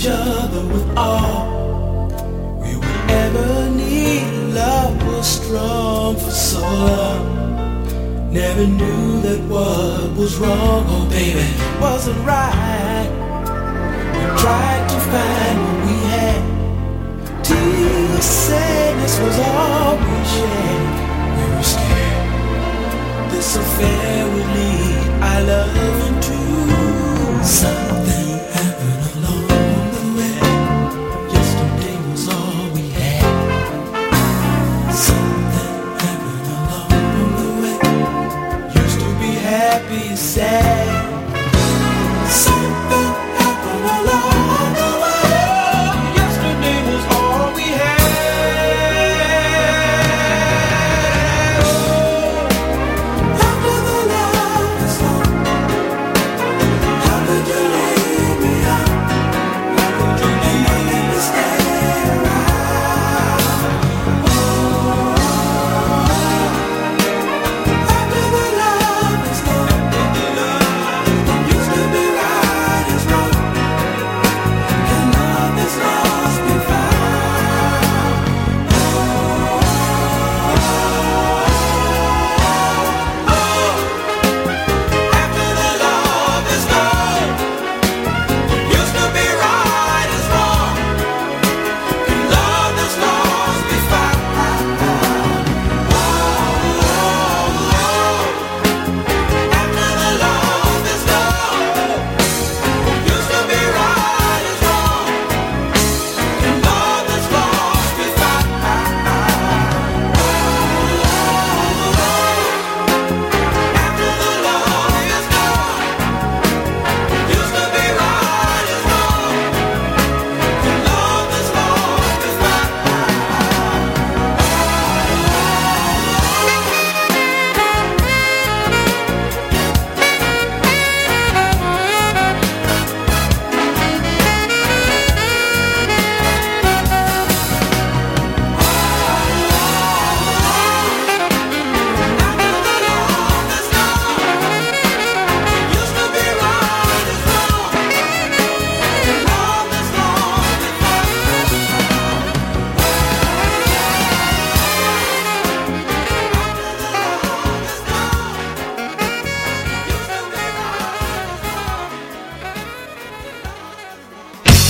Each other with all we would ever need. Love was strong for so long. Never knew that what was wrong, oh baby, wasn't right. We tried to find what we had. Till sadness was all we shared. We were scared this affair would lead our love